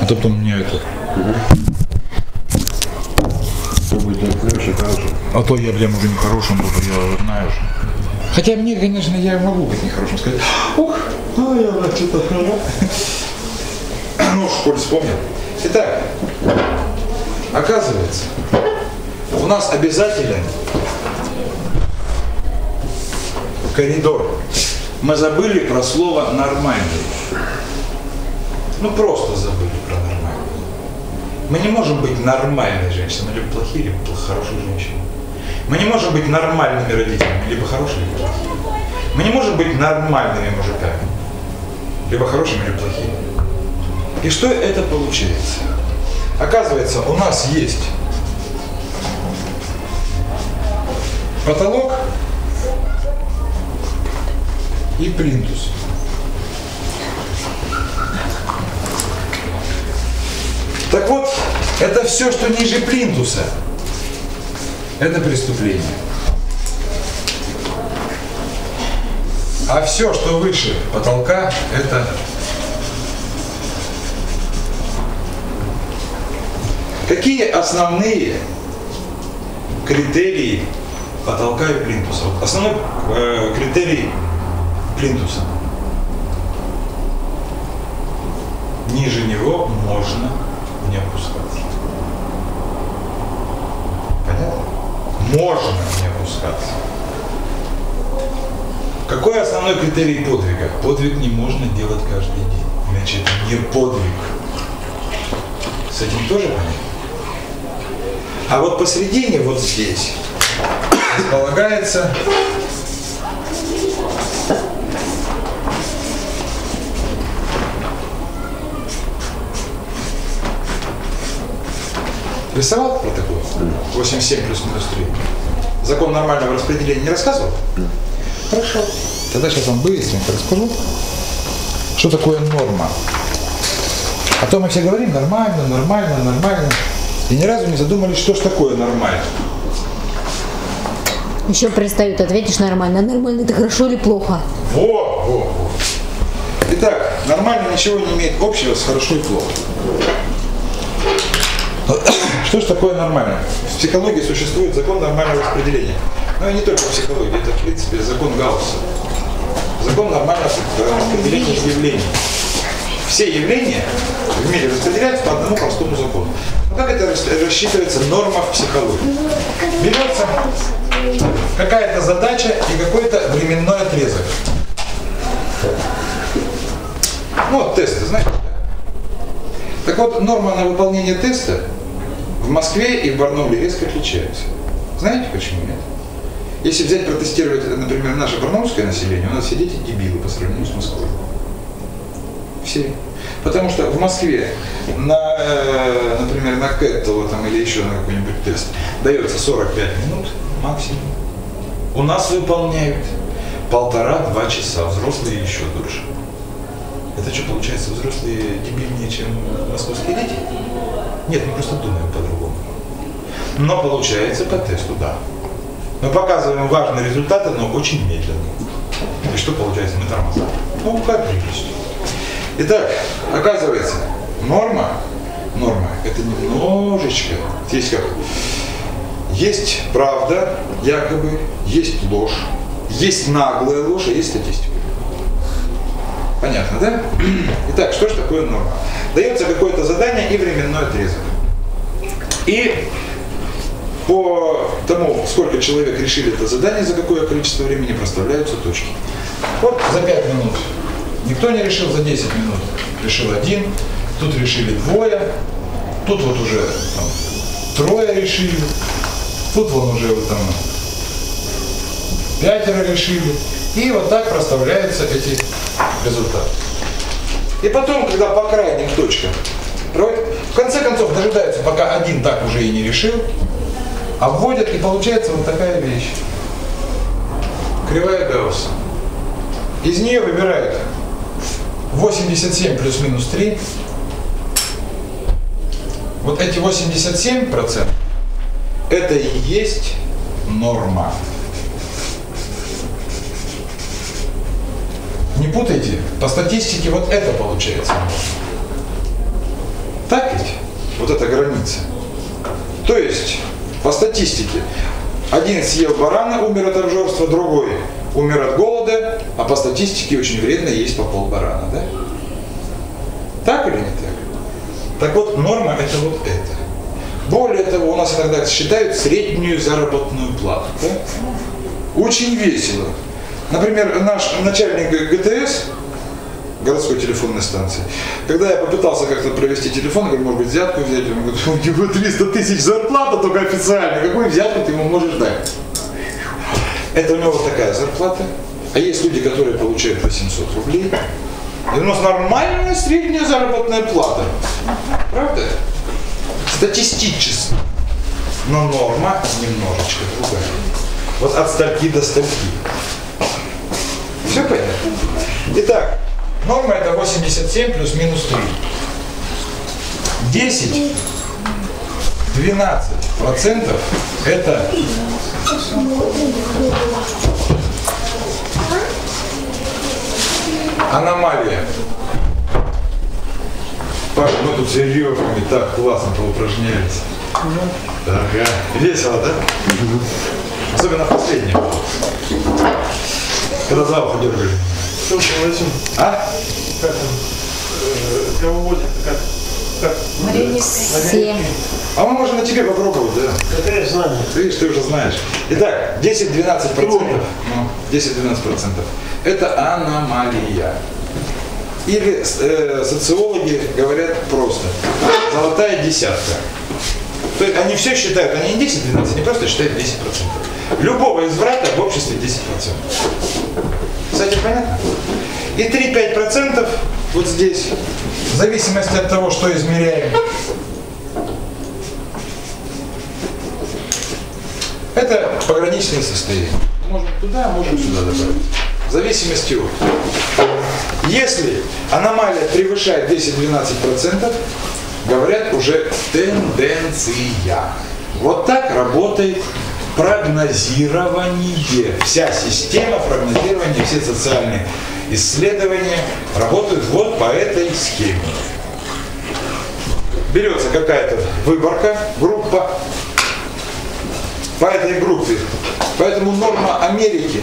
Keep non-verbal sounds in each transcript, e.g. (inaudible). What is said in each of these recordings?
А то хороший, хороший. А то я, бля, уже нехорошим буду, я знаю же. Хотя мне, конечно, я могу быть нехорошим, сказать, ух, а я вот что-то... (coughs) Ну, школе вспомнил. Итак, оказывается, у нас обязателен коридор. Мы забыли про слово «нормальный». Ну, просто забыли. Мы не можем быть нормальной женщиной, либо плохие, либо хорошие женщины. Мы не можем быть нормальными родителями, либо хорошими, либо плохими. Мы не можем быть нормальными мужиками, либо хорошими, либо плохими. И что это получается? Оказывается, у нас есть потолок и плинтус. Так вот, это все, что ниже плинтуса, это преступление. А все, что выше потолка, это Какие основные критерии потолка и плинтуса? Основной э, критерий плинтуса. Ниже него можно не опускаться. Понятно? Можно не опускаться. Какой основной критерий подвига? Подвиг не можно делать каждый день. Иначе это не подвиг. С этим тоже понятно? А вот посередине, вот здесь, располагается Рисовал протокол? 8,7 плюс минус 3. Закон нормального распределения не рассказывал? Хорошо. Тогда сейчас вам быстренько расскажу, что такое норма. А то мы все говорим нормально, нормально, нормально. И ни разу не задумались, что ж такое нормально. Еще пристают, ответишь нормально. Нормально это хорошо или плохо? Во, во, во. Итак, нормально ничего не имеет общего с хорошо и плохо. Что же такое нормально? В психологии существует закон нормального распределения. Но и не только в психологии, это в принципе закон Гаусса. Закон нормального распределения явлений. Все явления в мире распределяются по одному простому закону. Но как это рассчитывается норма в психологии? Берется какая-то задача и какой-то временной отрезок. Ну, вот тесты, знаете? Так вот, норма на выполнение теста в Москве и в Барнауле резко отличается. Знаете почему нет? Если взять протестировать, например, наше барнаульское население, у нас все дети дебилы по сравнению с Москвой. Все. Потому что в Москве, на, э, например, на Кэттело там, или еще на какой-нибудь тест дается 45 минут максимум. У нас выполняют полтора-два часа, взрослые еще дольше. Это что, получается, взрослые дебильнее, чем московские дети? Нет, мы просто думаем по-другому. Но получается по тесту, да. Мы показываем важные результаты, но очень медленно. И что получается? Мы тормоза. Ну, как прелесть. Итак, оказывается, норма, норма, это немножечко, здесь как, есть правда, якобы, есть ложь, есть наглая ложь, а есть статистика. Понятно, да? (clears throat) Итак, что же такое норма? Дается какое-то задание и временной отрезок. И по тому, сколько человек решили это задание, за какое количество времени проставляются точки. Вот за 5 минут никто не решил, за 10 минут решил один, тут решили двое, тут вот уже там, трое решили, тут вон уже вот там пятеро решили. И вот так проставляются эти результаты. И потом, когда по крайним точкам, в конце концов дожидаются, пока один так уже и не решил, обводят, и получается вот такая вещь. Кривая Гаусса. Из нее выбирают 87 плюс-минус 3. Вот эти 87 процентов, это и есть норма. Не путайте, по статистике вот это получается. вот эта граница. То есть, по статистике, один съел барана, умер от обжорства, другой умер от голода, а по статистике очень вредно есть по пол барана, да? Так или не так? Так вот, норма это вот это. Более того, у нас иногда считают среднюю заработную плату. Да? Очень весело. Например, наш начальник ГТС, городской телефонной станции, когда я попытался как-то провести телефон, говорю, может быть, взятку взять, он говорит, у него 300 тысяч зарплата только официально, какую взятку ты ему можешь дать? Это у него вот такая зарплата. А есть люди, которые получают 800 рублей. И у нас нормальная средняя заработная плата. Правда? Статистически. Но норма немножечко другая. Вот от стальки до стальки. Все понятно? Итак, норма это 87 плюс-минус 3. 10, 12 процентов это аномалия. Паша, мы тут с веревками так классно поупражнялись. Ага. Весело, да? Особенно последнее. Когда за ухо Васим, А? как? Э, Кого водят? Как? Как? Семь. А мы можем на тебе попробовать, да? Какая знание? Ты видишь, ты уже знаешь. Итак, 10-12 процентов. Ну, 10-12 процентов. Это аномалия. Или э, социологи говорят просто. Золотая десятка. То есть они все считают, они не 10-12, они просто считают 10%. Любого изврата в обществе 10%. Этим понятно? И 3-5% вот здесь, в зависимости от того, что измеряем. Это пограничные состояния. Можем туда, можем сюда добавить. В зависимости от. Если аномалия превышает 10-12%, говорят уже тенденция. Вот так работает прогнозирование. Вся система прогнозирования, все социальные исследования работают вот по этой схеме. Берется какая-то выборка, группа, по этой группе. Поэтому норма Америки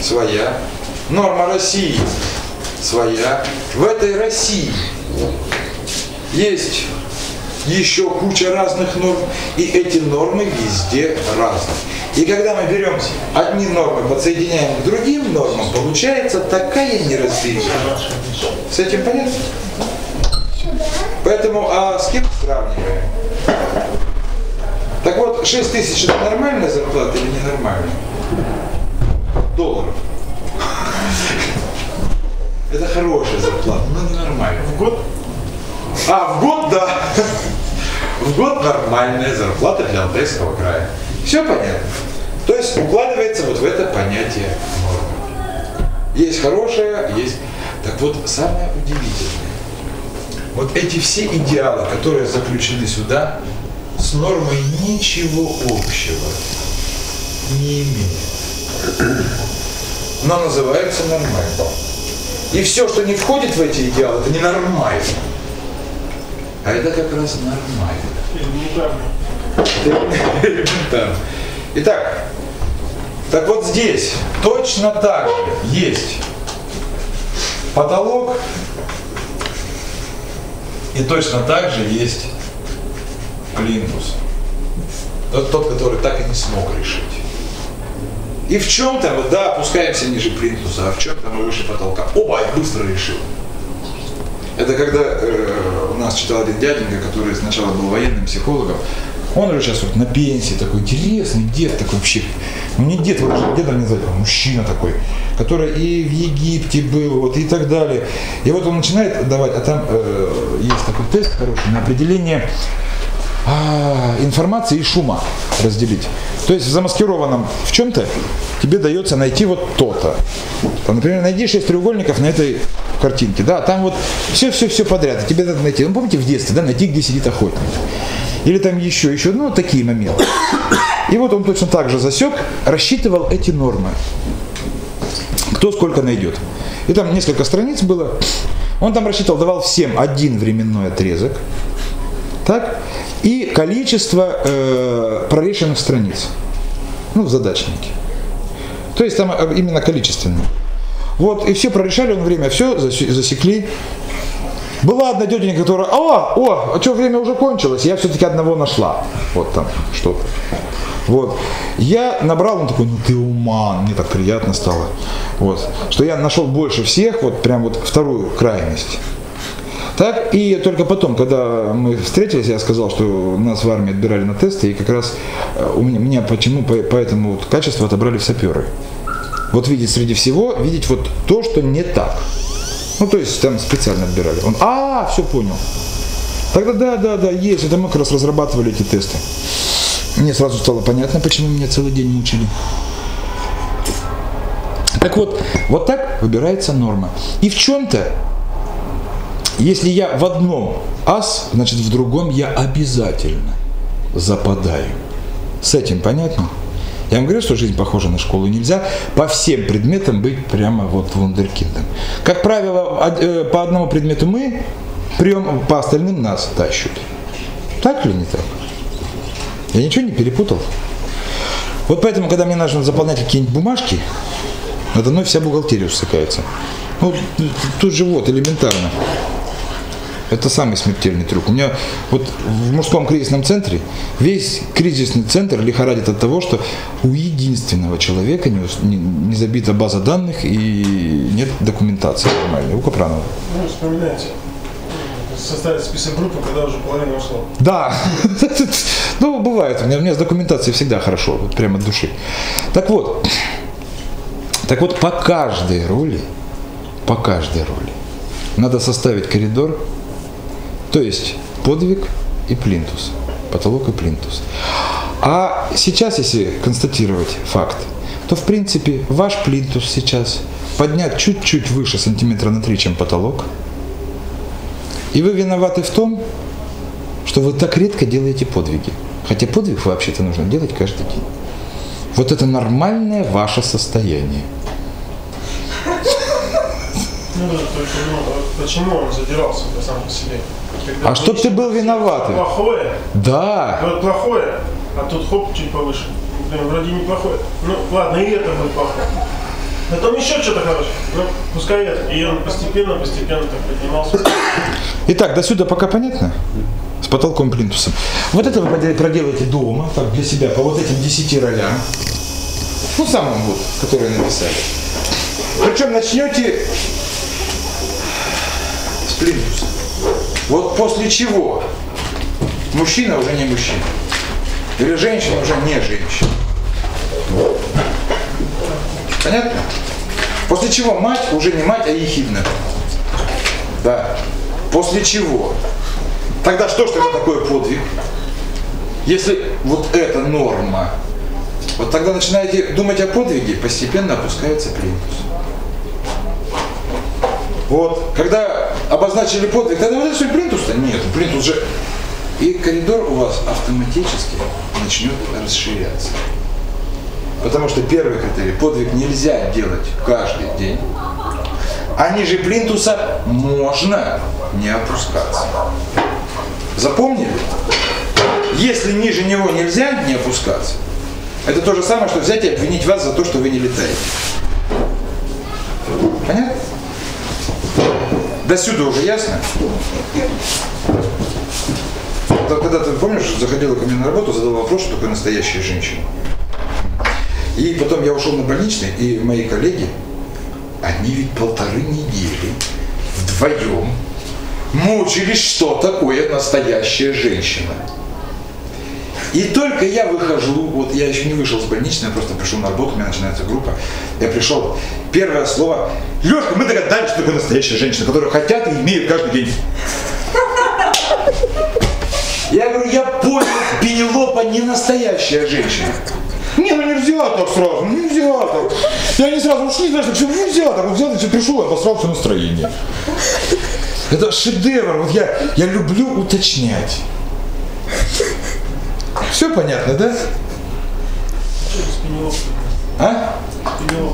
своя, норма России своя. В этой России есть еще куча разных норм, и эти нормы везде разные. И когда мы берем одни нормы, подсоединяем к другим нормам, получается такая неразбериха. С этим понятно? Поэтому, а с кем сравниваем? Так вот, 6 тысяч это нормальная зарплата или ненормальная? Долларов. Это хорошая зарплата, но не нормальная. В год? А, в год, да. В год нормальная зарплата для Алтайского края. Все понятно? То есть укладывается вот в это понятие нормы. Есть хорошая, есть... Так вот, самое удивительное. Вот эти все идеалы, которые заключены сюда, с нормой ничего общего не имеют. Но называются нормальным. И все, что не входит в эти идеалы, это ненормально. А это как раз нормально. Итак, так вот здесь точно так же есть потолок и точно так же есть плинтус. Тот, тот, который так и не смог решить. И в чем-то да, опускаемся ниже плинтуса, а в чем-то мы выше потолка. Оба, я быстро решил. Это когда э, у нас читал один дяденька, который сначала был военным психологом. Он уже сейчас вот на пенсии такой интересный дед такой вообще. Ну не дед, вот даже дедом не а мужчина такой, который и в Египте был, вот и так далее. И вот он начинает давать, а там э, есть такой тест хороший на определение а, информации и шума разделить. То есть в замаскированном в чем-то тебе дается найти вот то-то. Например, найди шесть треугольников на этой картинке, да, там вот все-все-все подряд, тебе надо найти. Ну, помните в детстве, да, найти, где сидит охотник. Или там еще, еще, ну, такие моменты. И вот он точно так же засек, рассчитывал эти нормы. Кто сколько найдет. И там несколько страниц было. Он там рассчитывал, давал всем один временной отрезок. Так? И количество э, прорешенных страниц. Ну, в задачнике. То есть там э, именно количественно. Вот, и все прорешали он время, все засекли. Была одна тетенька, которая, о, о, а что время уже кончилось, я все-таки одного нашла. Вот там что-то. Вот. Я набрал, он такой, ну ты уман, мне так приятно стало. Вот. Что я нашел больше всех, вот прям вот вторую крайность. Так, и только потом, когда мы встретились, я сказал, что нас в армии отбирали на тесты, и как раз э, у меня, меня почему по, по этому вот качеству отобрали в саперы. Вот видеть среди всего, видеть вот то, что не так. Ну, то есть там специально отбирали. Он, а, все понял. Тогда да, да, да, есть. Это мы как раз разрабатывали эти тесты. Мне сразу стало понятно, почему меня целый день мучили. Так вот, вот так выбирается норма. И в чем-то если я в одном ас, значит в другом я обязательно западаю. С этим понятно? Я вам говорю, что жизнь похожа на школу. Нельзя по всем предметам быть прямо вот вундеркиндом. Как правило, э, по одному предмету мы прием, по остальным нас тащут. Так или не так? Я ничего не перепутал. Вот поэтому, когда мне нужно заполнять какие-нибудь бумажки, надо мной вся бухгалтерия усыкается. Ну, тут же вот, элементарно. Это самый смертельный трюк. У меня вот в мужском кризисном центре весь кризисный центр лихорадит от того, что у единственного человека не, не, не забита база данных и нет документации нормальной. У Капранова. Ну, вспоминайте составить список группы, когда уже половина ушла. Да, (laughs) ну бывает, у меня, у меня с документацией всегда хорошо, вот прямо от души. Так вот, так вот по каждой роли, по каждой роли надо составить коридор то есть подвиг и плинтус, потолок и плинтус. А сейчас, если констатировать факт, то в принципе ваш плинтус сейчас поднят чуть-чуть выше сантиметра на 3, чем потолок. И вы виноваты в том, что вы так редко делаете подвиги. Хотя подвиг вообще-то нужно делать каждый день. Вот это нормальное ваше состояние. Ну да, только ну, почему он задирался сам по себе? Когда а чтоб ты был виноватым. Плохое? Да. Вот плохое, а тут хоп, чуть повыше. Блин, вроде неплохое. Ну ладно, и это будет плохое. Там еще что-то хорошее. Ну, пускай это. И он постепенно, постепенно так поднимался. Итак, до сюда пока понятно? С потолком плинтусом. Вот это вы проделаете дома, так, для себя, по вот этим 10 ролям. Ну, самым вот, которые написали. Причем начнете плинтуса. Вот после чего мужчина уже не мужчина. Или женщина уже не женщина. Понятно? После чего мать уже не мать, а ехидна. Да. После чего? Тогда что ж тогда такое подвиг? Если вот эта норма, вот тогда начинаете думать о подвиге, постепенно опускается плинтус. Вот, когда обозначили подвиг, тогда вот это плинтус-то? Нет, плинтус же... И коридор у вас автоматически начнет расширяться. Потому что первый критерий, подвиг нельзя делать каждый день. А ниже плинтуса можно не опускаться. Запомнили? Если ниже него нельзя не опускаться, это то же самое, что взять и обвинить вас за то, что вы не летаете. Понятно? До сюда уже ясно? Когда ты помнишь, заходила ко мне на работу, задала вопрос, что такое настоящая женщина. И потом я ушел на больничный, и мои коллеги, они ведь полторы недели вдвоем мучились, что такое настоящая женщина. И только я выхожу, вот я еще не вышел с больничной, я просто пришел на работу, у меня начинается группа. Я пришел, первое слово, Лешка, мы догадались, что такое настоящая женщина, которую хотят и имеют каждый день. Я говорю, я понял, Пенелопа не настоящая женщина. Не, ну нельзя так сразу, ну нельзя так. Я не сразу ушли, знаешь, так, нельзя так, вот взял, я пришел, я обосрал все настроение. Это шедевр, вот я, я люблю уточнять. Все понятно, да? А?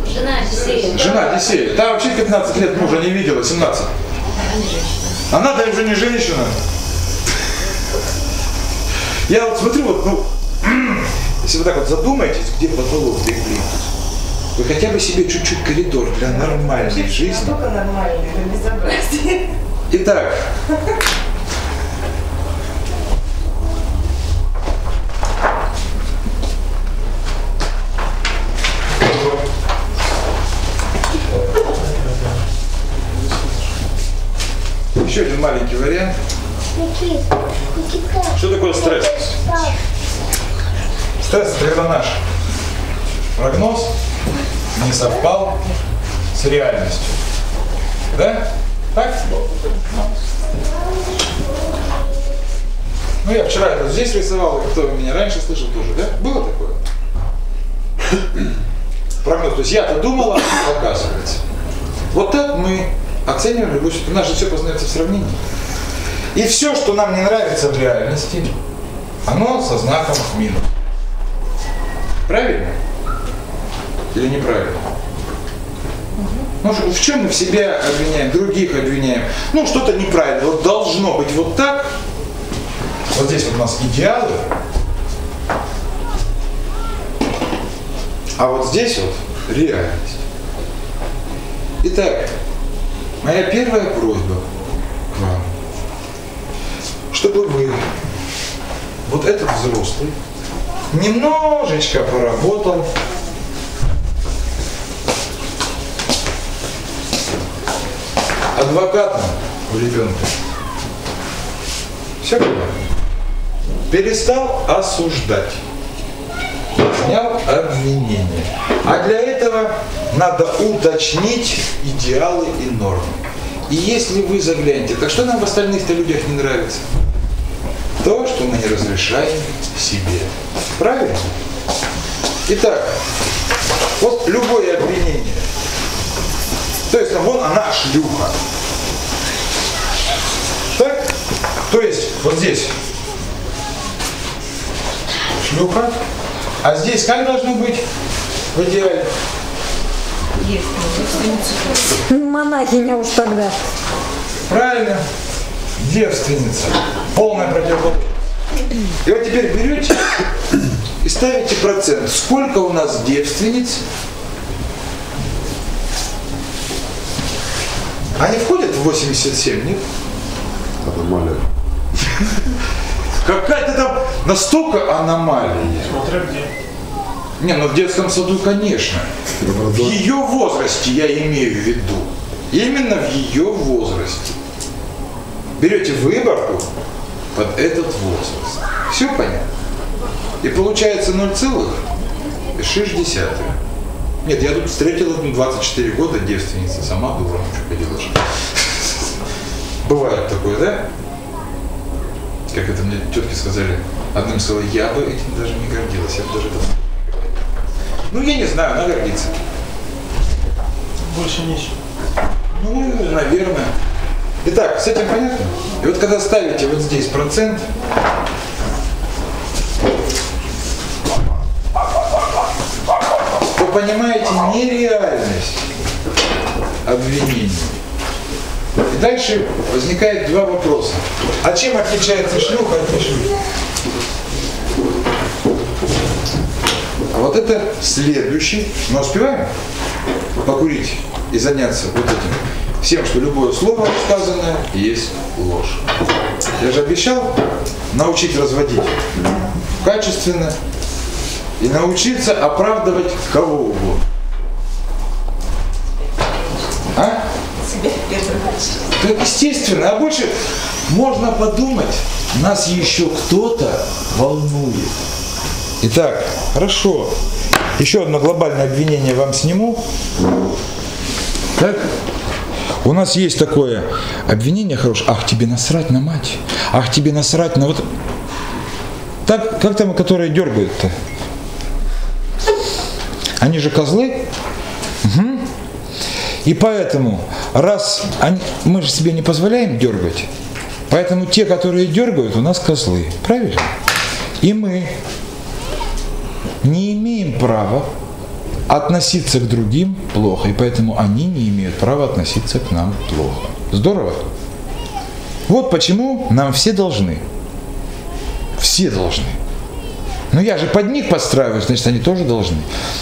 Жена Одиссея. Жена Одиссея. Та вообще 15 лет мужа не видела, 17. Она да уже не женщина. Я вот смотрю, вот, ну, (clears throat) если вы так вот задумаетесь, где потолок, где вы хотя бы себе чуть-чуть коридор для нормальной жизни. Только нормально, это безобразие. Итак, еще один маленький вариант. Что такое стресс? Стресс – это когда наш прогноз не совпал с реальностью. Да? Так? Ну, я вчера это здесь рисовал, кто меня раньше слышал тоже, да? Было такое? Прогноз. То есть я-то думал, а оказывается. Вот так мы оцениваем любую ситуацию. У нас же все познается в сравнении. И все, что нам не нравится в реальности, оно со знаком минус. Правильно? Или неправильно? Ну, в чем мы в себя обвиняем, других обвиняем? Ну, что-то неправильно. Вот должно быть вот так. Вот здесь вот у нас идеалы. А вот здесь вот реальность. Итак, моя первая просьба к вам, чтобы вы, вот этот взрослый, немножечко поработал адвокатом у ребенка. Все? Перестал осуждать. Снял обвинение. А для этого надо уточнить идеалы и нормы. И если вы заглянете, так что нам в остальных-то людях не нравится? То, что мы не разрешаем себе. Правильно? Итак, вот любое обвинение. То есть, ну, вон она шлюха. Так? То есть, вот здесь шлюха, а здесь как должно быть в идеале? Монахиня уж тогда. Правильно. Девственница. Полная противоположность. И вот теперь берете и ставите процент. Сколько у нас девственниц? Они входят в 87, нет? Аномалия. Какая-то там настолько аномалия. Смотря где. Не, ну в детском саду, конечно. В ее возрасте я имею в виду. Именно в ее возрасте. Берете выборку под этот возраст. Все понятно? И получается 0,6. Нет, я тут встретил одну 24 года девственница, сама дура, что поделаешь. Бывает такое, да? Как это мне тетки сказали, одним словом, я бы этим даже не гордилась, я бы даже это ну, я не знаю, она гордится. Больше нечего. Ну, наверное. Итак, с этим понятно? И вот когда ставите вот здесь процент, вы понимаете нереальность обвинений. И дальше возникает два вопроса. А чем отличается шлюха от не шлюхи? А вот это следующий. Мы успеваем покурить и заняться вот этим всем, что любое слово сказанное есть ложь. Я же обещал научить разводить качественно и научиться оправдывать кого угодно. А? Так естественно, а больше можно подумать, нас еще кто-то волнует. Итак, хорошо. Еще одно глобальное обвинение вам сниму. Так? У нас есть такое обвинение хорошее. Ах, тебе насрать на мать. Ах, тебе насрать на вот... Так, как там, которые дергают-то? Они же козлы. Мгм. И поэтому, раз они- мы же себе не позволяем дергать, поэтому те, которые дергают, у нас козлы. Правильно? И мы не имеем права относиться к другим плохо, и поэтому они не имеют права относиться к нам плохо. Здорово? Вот почему нам все должны. Все должны. Но я же под них подстраиваюсь, значит, они тоже должны.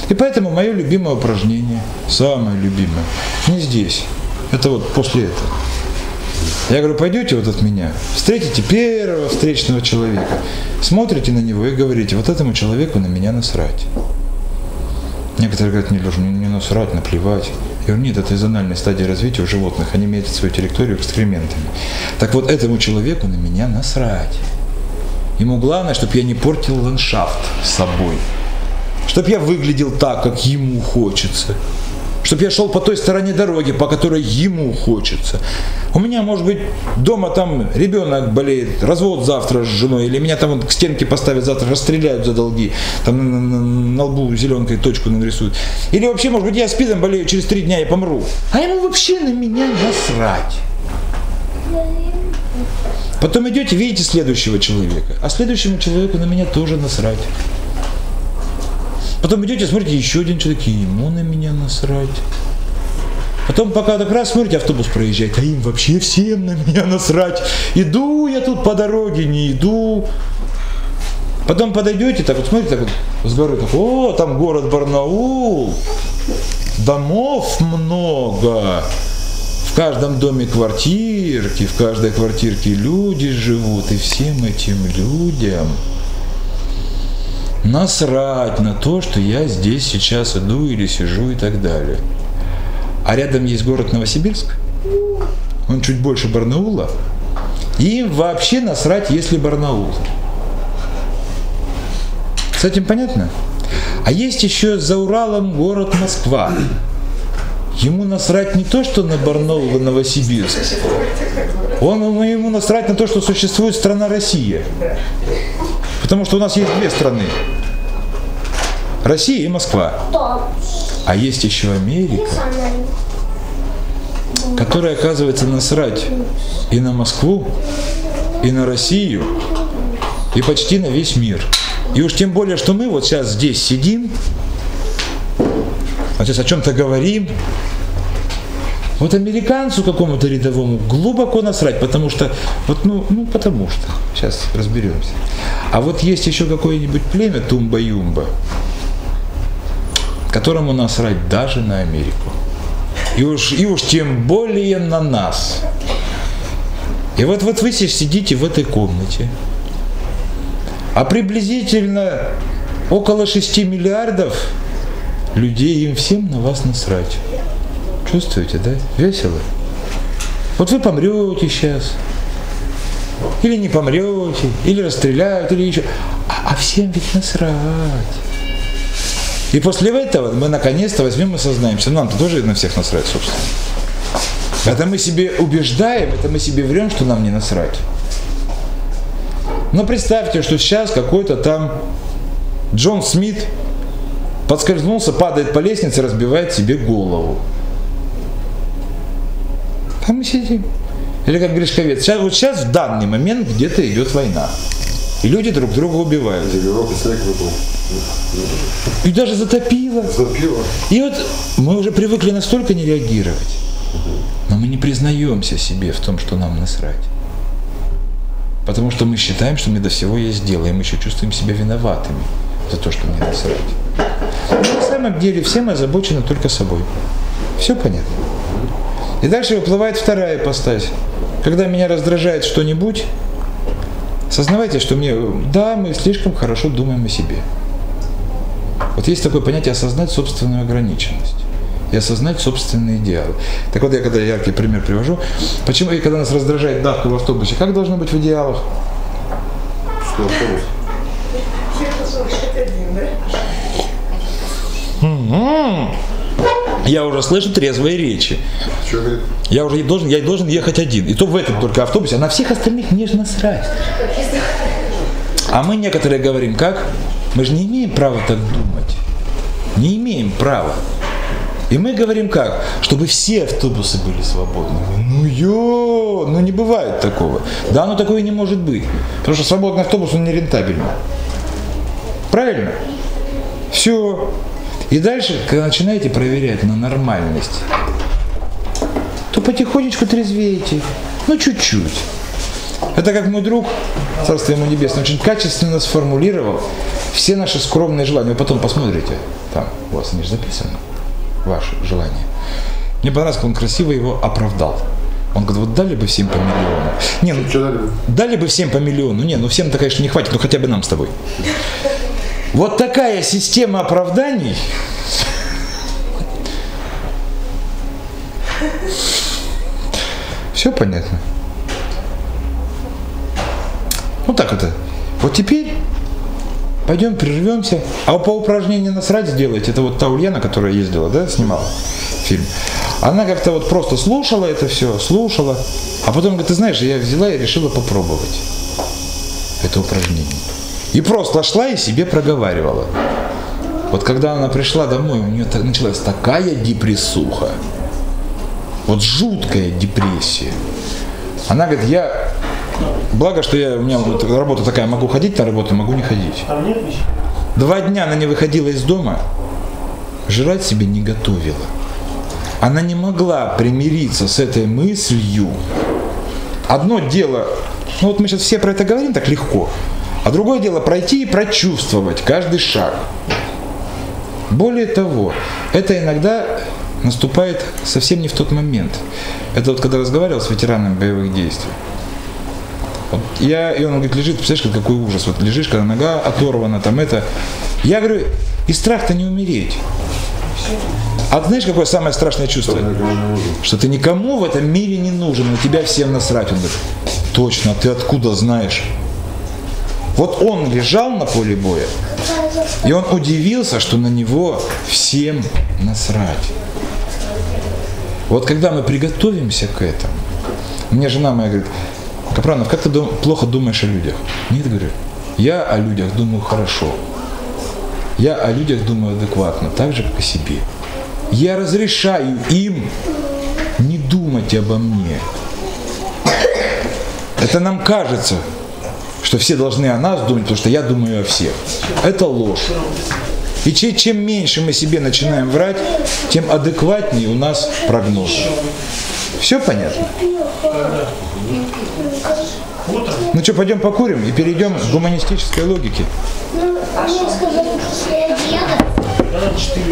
И поэтому мое любимое упражнение, самое любимое, не здесь. Это вот после этого. Я говорю, пойдете вот от меня, встретите первого встречного человека, смотрите на него и говорите, вот этому человеку на меня насрать. Некоторые говорят, не, Леша, не, насрать, наплевать. Я говорю, нет, это из анальной стадии развития у животных. Они метят свою территорию экскрементами. Так вот, этому человеку на меня насрать. Ему главное, чтобы я не портил ландшафт с собой. Чтобы я выглядел так, как ему хочется. Чтобы я шел по той стороне дороги, по которой ему хочется. У меня, может быть, дома там ребенок болеет, развод завтра с женой, или меня там вот к стенке поставят завтра, расстреляют за долги, там на, на, на лбу зеленкой точку нарисуют. Или вообще, может быть, я спидом болею, через три дня я помру. А ему вообще на меня насрать. Потом идете, видите следующего человека, а следующему человеку на меня тоже насрать. Потом идете, смотрите, еще один человек, и ему на меня насрать. Потом пока так раз смотрите, автобус проезжает, а им вообще всем на меня насрать. Иду я тут по дороге, не иду. Потом подойдете, так вот смотрите, так вот с горы, так, о, там город Барнаул, домов много, в каждом доме квартирки, в каждой квартирке люди живут, и всем этим людям насрать на то, что я здесь сейчас иду или сижу и так далее. А рядом есть город Новосибирск, он чуть больше Барнаула, и им вообще насрать, если Барнаул. С этим понятно? А есть еще за Уралом город Москва. Ему насрать не то, что на Барнаул и Новосибирск. Он, ему насрать на то, что существует страна Россия. Потому что у нас есть две страны. Россия и Москва. А есть еще Америка, которая, оказывается, насрать и на Москву, и на Россию, и почти на весь мир. И уж тем более, что мы вот сейчас здесь сидим, вот сейчас о чем-то говорим, вот американцу какому-то рядовому глубоко насрать, потому что, вот, ну, ну, потому что, сейчас разберемся. А вот есть еще какое-нибудь племя Тумба-Юмба, которому насрать даже на Америку. И уж, и уж тем более на нас. И вот, вот вы сидите в этой комнате, а приблизительно около 6 миллиардов людей, им всем на вас насрать. Чувствуете, да? Весело? Вот вы помрете сейчас, или не помрете, или расстреляют, или еще. А, а всем ведь насрать. И после этого мы наконец-то возьмем и сознаемся. Ну, нам-то тоже на всех насрать, собственно. Это мы себе убеждаем, это мы себе врем, что нам не насрать. Но представьте, что сейчас какой-то там Джон Смит подскользнулся, падает по лестнице, разбивает себе голову. А мы сидим. Или как Гришковец. Сейчас, вот сейчас в данный момент где-то идет война. И люди друг друга убивают. Европе снег выпал. И даже затопило. Запило. И вот мы уже привыкли настолько не реагировать. Но мы не признаемся себе в том, что нам насрать. Потому что мы считаем, что мы до всего есть дело, и мы еще чувствуем себя виноватыми за то, что мне насрать. Но на самом деле все мы озабочены только собой. Все понятно. И дальше выплывает вторая ипостась. Когда меня раздражает что-нибудь, сознавайте, что мне, да, мы слишком хорошо думаем о себе. Вот есть такое понятие осознать собственную ограниченность и осознать собственные идеалы. Так вот, я когда яркий пример привожу, почему, и когда нас раздражает давка в автобусе, как должно быть в идеалах? Что автобус? Я уже слышу трезвые речи. Что? Я уже должен, я должен ехать один. И то в этом только автобусе, а на всех остальных нежно срать. А мы некоторые говорим, как? Мы же не имеем права так думать. Не имеем права. И мы говорим как? Чтобы все автобусы были свободны. Ну ё, ну не бывает такого. Да, ну такое не может быть. Потому что свободный автобус, он не рентабельный. Правильно? Все. И дальше, когда начинаете проверять на нормальность, то потихонечку трезвеете. Ну, чуть-чуть. Это как мой друг, царство ему небесное, очень качественно сформулировал все наши скромные желания. Вы потом посмотрите, там у вас они же записаны, ваши желания. Мне понравилось, как он красиво его оправдал. Он говорит, вот дали бы всем по миллиону. Не, ну, Что дали? дали бы всем по миллиону. Не, ну всем-то, конечно, не хватит, но хотя бы нам с тобой. Вот такая система оправданий. Все понятно. Вот так это. Вот теперь пойдем прервемся. А по упражнению насрать сделать, это вот та Ульяна, которая ездила, да, снимала фильм. Она как-то вот просто слушала это все, слушала, а потом говорит, ты знаешь, я взяла и решила попробовать это упражнение. И просто шла и себе проговаривала. Вот когда она пришла домой, у нее так- началась такая депрессуха. Вот жуткая депрессия. Она говорит, я... Благо, что я, у меня вот работа такая, могу ходить на работу, могу не ходить. Вещей? Два дня она не выходила из дома, жрать себе не готовила. Она не могла примириться с этой мыслью. Одно дело, ну вот мы сейчас все про это говорим так легко, а другое дело пройти и прочувствовать каждый шаг. Более того, это иногда наступает совсем не в тот момент. Это вот когда разговаривал с ветеранами боевых действий. Вот я, и он говорит, лежит, представляешь, как- какой ужас. Вот лежишь, когда нога оторвана, там это. Я говорю, и страх-то не умереть. А ты знаешь, какое самое страшное чувство? Что ты никому в этом мире не нужен, на тебя всем насрать. Он говорит, точно, а ты откуда знаешь? Вот он лежал на поле боя, и он удивился, что на него всем насрать. Вот когда мы приготовимся к этому, мне жена моя говорит, Капранов, как ты дум- плохо думаешь о людях? Нет, говорю, я о людях думаю хорошо. Я о людях думаю адекватно, так же, как о себе. Я разрешаю им не думать обо мне. Это нам кажется, что все должны о нас думать, потому что я думаю о всех. Это ложь. И че- чем меньше мы себе начинаем врать, тем адекватнее у нас прогноз. Все понятно? Ну что, пойдем покурим и перейдем к гуманистической логике. Мне сказали, после обеда. Когда 4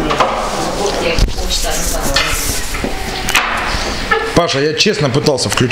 Паша, я честно пытался включать.